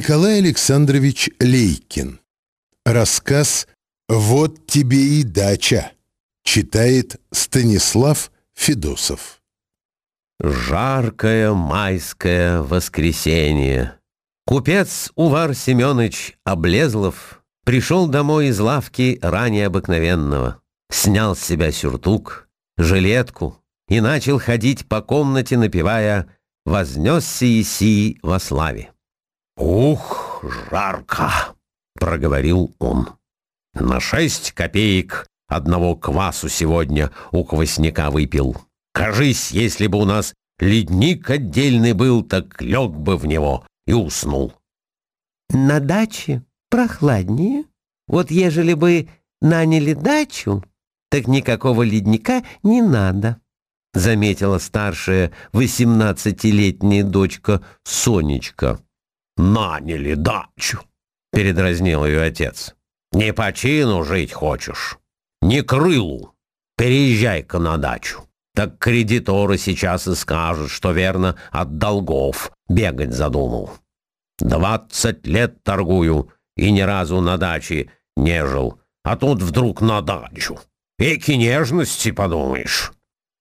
Николай Александрович Лейкин. Рассказ «Вот тебе и дача» читает Станислав Федосов. Жаркое майское воскресенье. Купец Увар Семенович Облезлов пришел домой из лавки ранее обыкновенного, снял с себя сюртук, жилетку и начал ходить по комнате, напевая «Вознесся Иси во славе». «Ух, жарко!» — проговорил он. «На шесть копеек одного квасу сегодня у квасняка выпил. Кажись, если бы у нас ледник отдельный был, так лег бы в него и уснул». «На даче прохладнее. Вот ежели бы наняли дачу, так никакого ледника не надо», — заметила старшая восемнадцатилетняя дочка Сонечка наняли дачу», — передразнил ее отец. «Не по чину жить хочешь, не крылу. Переезжай-ка на дачу. Так кредиторы сейчас и скажут, что верно от долгов бегать задумал. Двадцать лет торгую и ни разу на даче не жил, а тут вдруг на дачу. Эки нежности, подумаешь».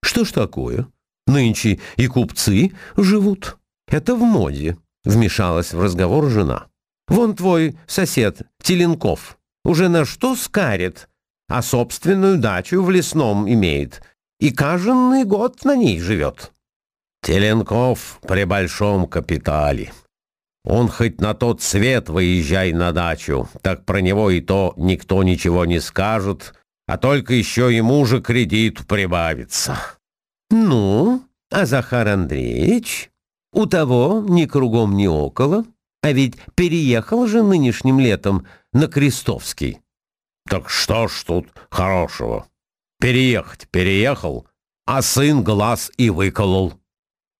«Что ж такое? Нынче и купцы живут. Это в моде». Вмешалась в разговор жена. «Вон твой сосед, Теленков, уже на что скарит, а собственную дачу в лесном имеет, и каждый год на ней живет». «Теленков при большом капитале. Он хоть на тот свет выезжай на дачу, так про него и то никто ничего не скажет, а только еще ему же кредит прибавится». «Ну, а Захар Андреевич?» У того ни кругом, ни около, а ведь переехал же нынешним летом на Крестовский. Так что ж тут хорошего? Переехать переехал, а сын глаз и выколол.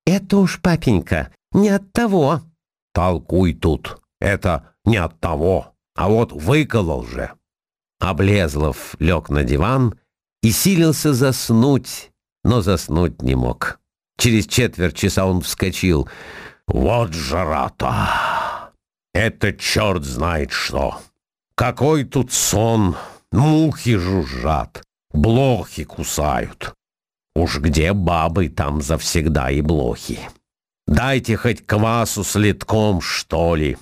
Это уж, папенька, не от того. Толкуй тут. Это не от того, а вот выколол же. Облезлов лег на диван и силился заснуть, но заснуть не мог. Через четверть часа он вскочил. «Вот жара-то! Это черт знает что! Какой тут сон! Мухи жужжат, блохи кусают. Уж где бабы, там завсегда и блохи. Дайте хоть квасу с литком, что ли!»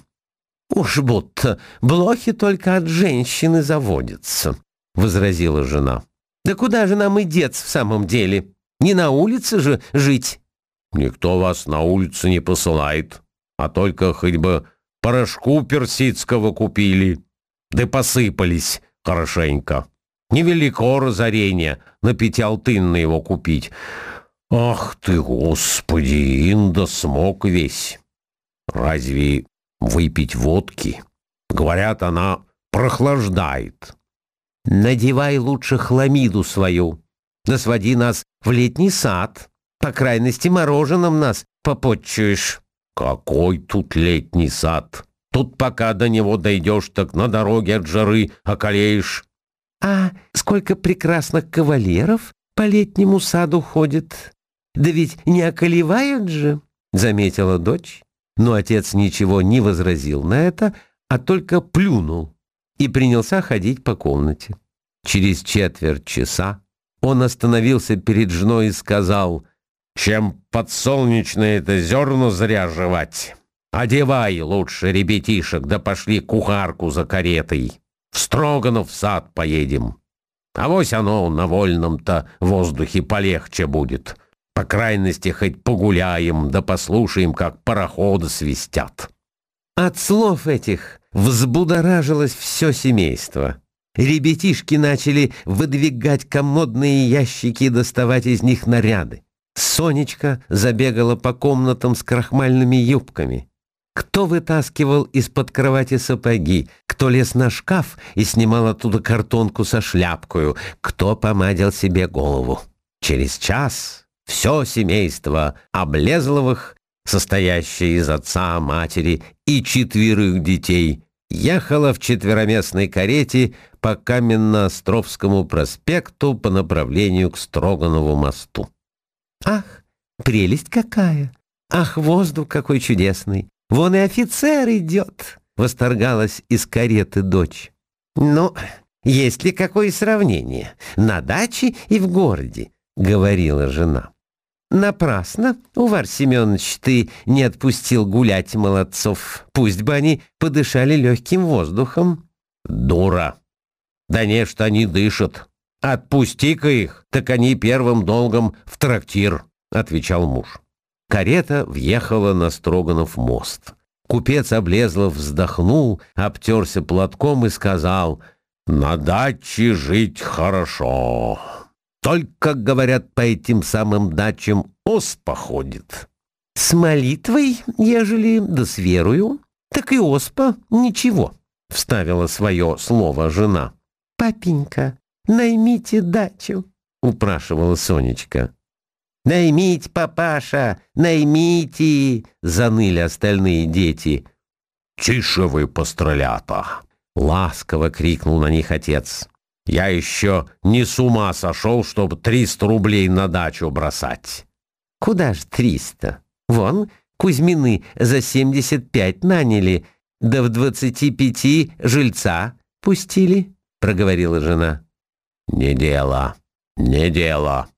«Уж будто блохи только от женщины заводятся», — возразила жена. «Да куда же нам и деться в самом деле?» Не на улице же жить. Никто вас на улице не посылает, а только хоть бы порошку персидского купили, да посыпались хорошенько. Невелико разорение на пятиалтынный его купить. Ах ты, господи, инда смог весь. Разве выпить водки? Говорят, она прохлаждает. Надевай лучше хламиду свою, да своди нас в летний сад. По крайности, мороженым нас попотчуешь». «Какой тут летний сад? Тут пока до него дойдешь, так на дороге от жары околеешь». «А сколько прекрасных кавалеров по летнему саду ходит? Да ведь не околевают же», — заметила дочь. Но отец ничего не возразил на это, а только плюнул и принялся ходить по комнате. Через четверть часа он остановился перед женой и сказал, «Чем подсолнечное это зерно зря жевать. Одевай лучше ребятишек, да пошли кухарку за каретой. В Строганов сад поедем. А вось оно на вольном-то воздухе полегче будет. По крайности, хоть погуляем, да послушаем, как пароходы свистят». От слов этих взбудоражилось все семейство. Ребятишки начали выдвигать комодные ящики и доставать из них наряды. Сонечка забегала по комнатам с крахмальными юбками. Кто вытаскивал из-под кровати сапоги, кто лез на шкаф и снимал оттуда картонку со шляпкою, кто помадил себе голову. Через час все семейство Облезловых, состоящее из отца, матери и четверых детей, ехала в четвероместной карете по Каменно-Островскому проспекту по направлению к Строганову мосту. «Ах, прелесть какая! Ах, воздух какой чудесный! Вон и офицер идет!» — восторгалась из кареты дочь. «Ну, есть ли какое сравнение? На даче и в городе?» — говорила жена. «Напрасно, Увар Семенович, ты не отпустил гулять молодцов. Пусть бы они подышали легким воздухом». «Дура! Да не, что они дышат. Отпусти-ка их, так они первым долгом в трактир», — отвечал муж. Карета въехала на Строганов мост. Купец Облезлов вздохнул, обтерся платком и сказал, «На даче жить хорошо. Только, говорят, по этим самым дачам оспа ходит». «С молитвой, ежели, да с верою, так и оспа ничего», — вставила свое слово жена. «Папенька, наймите дачу», — упрашивала Сонечка. «Наймите, папаша, наймите!» — заныли остальные дети. «Тише вы, пострелята!» — ласково крикнул на них отец. «Я еще не с ума сошел, чтобы триста рублей на дачу бросать». «Куда ж триста? Вон, Кузьмины за семьдесят пять наняли, да в двадцати пяти жильца пустили», — проговорила жена. «Не дело, не дело»,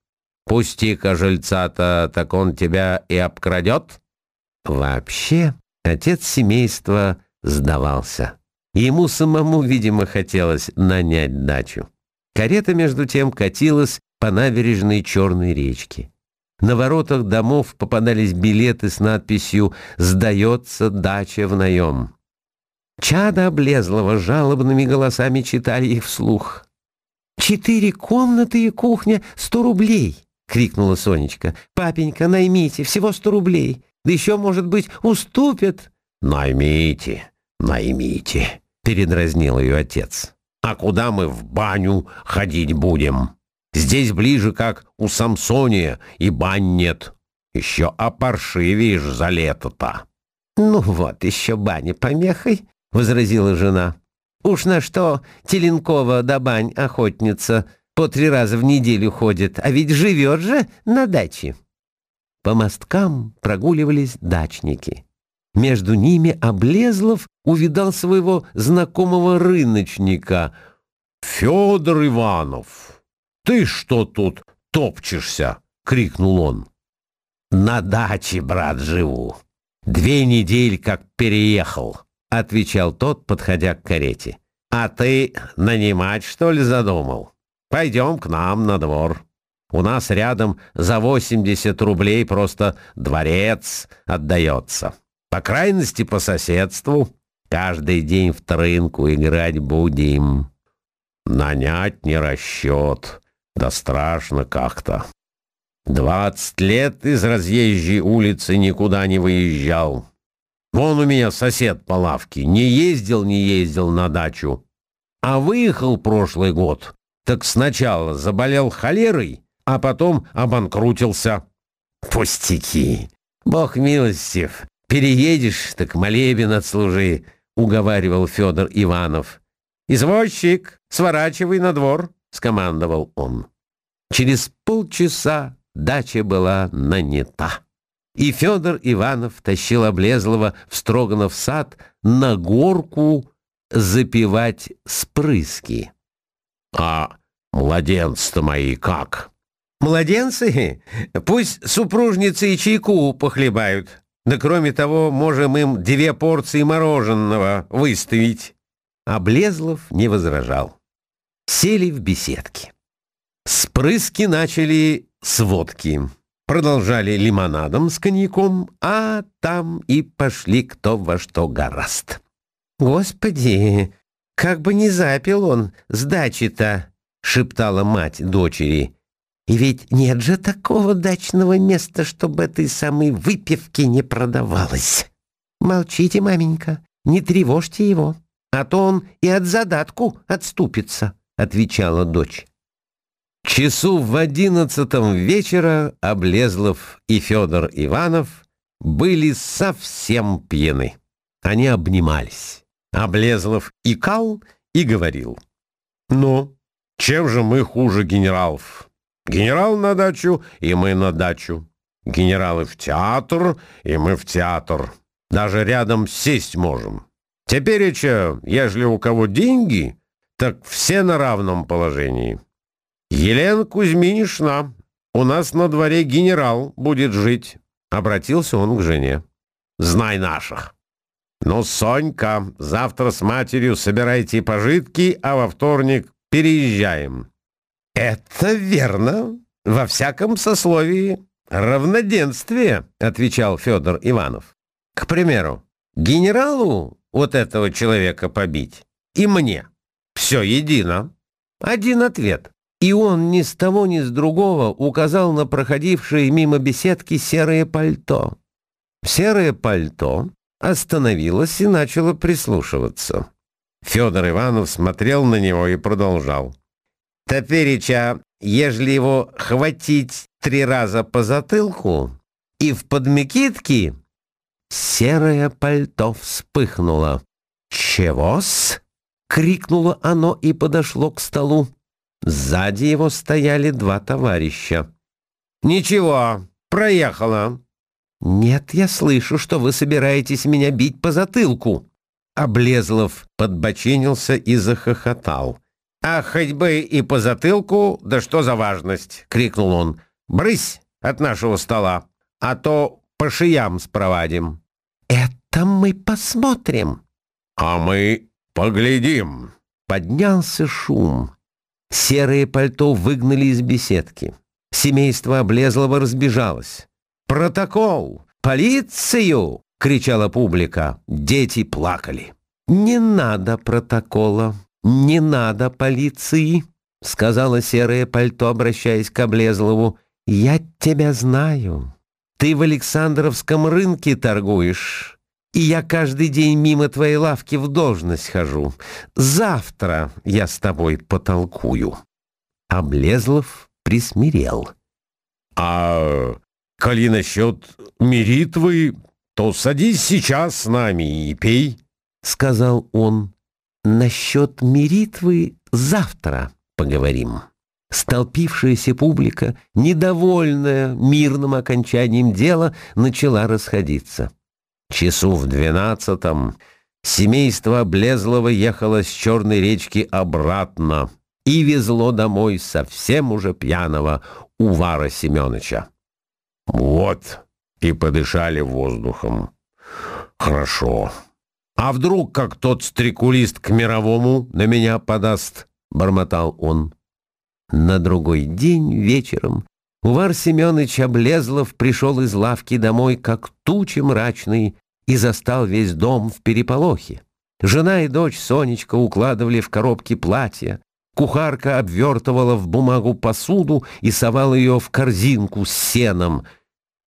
Пусти-ка жильца-то, так он тебя и обкрадет? Вообще, отец семейства сдавался. Ему самому, видимо, хотелось нанять дачу. Карета, между тем, катилась по набережной Черной речки. На воротах домов попадались билеты с надписью «Сдается дача в наем». Чада облезлого жалобными голосами читали их вслух. «Четыре комнаты и кухня — сто рублей!» — крикнула Сонечка. «Папенька, наймите, всего сто рублей. Да еще, может быть, уступят». «Наймите, наймите», — передразнил ее отец. «А куда мы в баню ходить будем? Здесь ближе, как у Самсония, и бань нет. Еще опаршивишь за лето-то». «Ну вот, еще баня помехой», — возразила жена. «Уж на что Теленкова да бань охотница по три раза в неделю ходит, а ведь живет же на даче. По мосткам прогуливались дачники. Между ними Облезлов увидал своего знакомого рыночника. «Федор Иванов, ты что тут топчешься?» — крикнул он. «На даче, брат, живу. Две недели как переехал», — отвечал тот, подходя к карете. «А ты нанимать, что ли, задумал?» Пойдем к нам на двор. У нас рядом за 80 рублей просто дворец отдается. По крайности, по соседству. Каждый день в трынку играть будем. Нанять не расчет. Да страшно как-то. Двадцать лет из разъезжей улицы никуда не выезжал. Вон у меня сосед по лавке. Не ездил, не ездил на дачу. А выехал прошлый год так сначала заболел холерой, а потом обанкрутился. «Пустяки! Бог милостив! Переедешь, так молебен отслужи!» — уговаривал Федор Иванов. «Извозчик, сворачивай на двор!» — скомандовал он. Через полчаса дача была нанята. И Федор Иванов тащил Облезлого в Строганов сад на горку запивать спрыски. «А младенцы-то мои как?» «Младенцы? Пусть супружницы и чайку похлебают. Да кроме того, можем им две порции мороженого выставить». Облезлов не возражал. Сели в беседки. Спрыски начали с водки. Продолжали лимонадом с коньяком, а там и пошли кто во что гораст. «Господи, как бы не запил он сдачи-то!» — шептала мать дочери. «И ведь нет же такого дачного места, чтобы этой самой выпивки не продавалось. Молчите, маменька, не тревожьте его, а то он и от задатку отступится», — отвечала дочь. Часу в одиннадцатом вечера Облезлов и Федор Иванов были совсем пьяны. Они обнимались. Облезлов икал и говорил. «Ну, чем же мы хуже генералов? Генерал на дачу, и мы на дачу. Генералы в театр, и мы в театр. Даже рядом сесть можем. Теперь, еще, ежели у кого деньги, так все на равном положении. Елена Кузьминишна, у нас на дворе генерал будет жить. Обратился он к жене. Знай наших. Ну, Сонька, завтра с матерью собирайте пожитки, а во вторник переезжаем. Это верно. Во всяком сословии равноденствие, отвечал Федор Иванов. К примеру, генералу вот этого человека побить и мне. Все едино. Один ответ. И он ни с того ни с другого указал на проходившее мимо беседки серое пальто. Серое пальто остановилось и начало прислушиваться. Федор Иванов смотрел на него и продолжал. «Топереча, ежели его хватить три раза по затылку и в подмекитки...» Серое пальто вспыхнуло. «Чего-с?» — крикнуло оно и подошло к столу. Сзади его стояли два товарища. «Ничего, проехала». «Нет, я слышу, что вы собираетесь меня бить по затылку». Облезлов подбоченился и захохотал. «А хоть бы и по затылку, да что за важность!» — крикнул он. «Брысь от нашего стола, а то по шиям спровадим». «Это мы посмотрим». «А мы поглядим». Поднялся шум. Серое пальто выгнали из беседки. Семейство Облезлого разбежалось. «Протокол! Полицию!» — кричала публика. Дети плакали. «Не надо протокола, не надо полиции», — сказала серое пальто, обращаясь к Облезлову. «Я тебя знаю. Ты в Александровском рынке торгуешь, и я каждый день мимо твоей лавки в должность хожу. Завтра я с тобой потолкую». Облезлов присмирел. «А коли насчет миритвы, то садись сейчас с нами и пей», — сказал он. «Насчет миритвы завтра поговорим». Столпившаяся публика, недовольная мирным окончанием дела, начала расходиться. Часу в двенадцатом семейство Блезлова ехало с Черной речки обратно и везло домой совсем уже пьяного Увара Семеновича. Вот, и подышали воздухом. Хорошо. А вдруг, как тот стрекулист к мировому на меня подаст, бормотал он. На другой день вечером Увар Семенович Облезлов пришел из лавки домой, как тучи мрачный, и застал весь дом в переполохе. Жена и дочь Сонечка укладывали в коробки платья, кухарка обвертывала в бумагу посуду и совала ее в корзинку с сеном.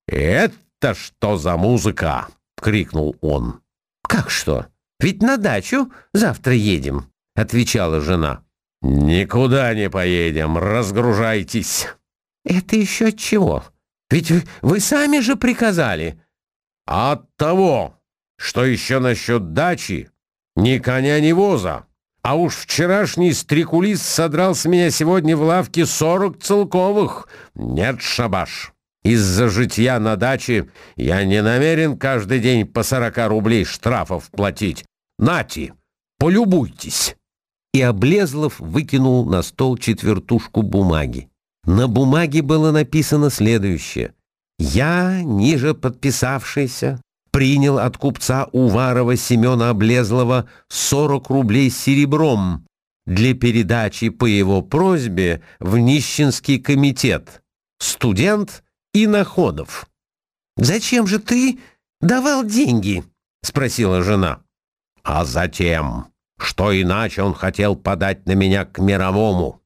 «Это что за музыка?» — крикнул он. «Как что? Ведь на дачу завтра едем», — отвечала жена. «Никуда не поедем, разгружайтесь». «Это еще от чего? Ведь вы, вы сами же приказали». «От того, что еще насчет дачи ни коня, ни воза. А уж вчерашний стрекулист содрал с меня сегодня в лавке сорок целковых. Нет, шабаш. Из-за житья на даче я не намерен каждый день по сорока рублей штрафов платить. Нати, полюбуйтесь». И Облезлов выкинул на стол четвертушку бумаги. На бумаге было написано следующее. «Я, ниже подписавшийся, принял от купца Уварова Семена Облезлого 40 рублей серебром для передачи по его просьбе в нищенский комитет. Студент и Находов». «Зачем же ты давал деньги?» — спросила жена. «А затем, что иначе он хотел подать на меня к мировому».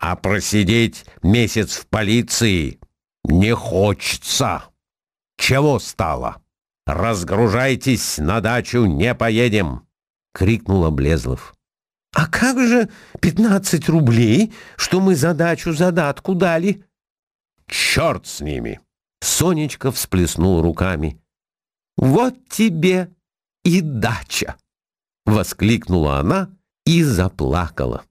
А просидеть месяц в полиции не хочется. Чего стало? Разгружайтесь, на дачу не поедем!» — крикнул Облезлов. «А как же пятнадцать рублей, что мы за дачу задатку дали?» «Черт с ними!» Сонечка всплеснул руками. «Вот тебе и дача!» — воскликнула она и заплакала.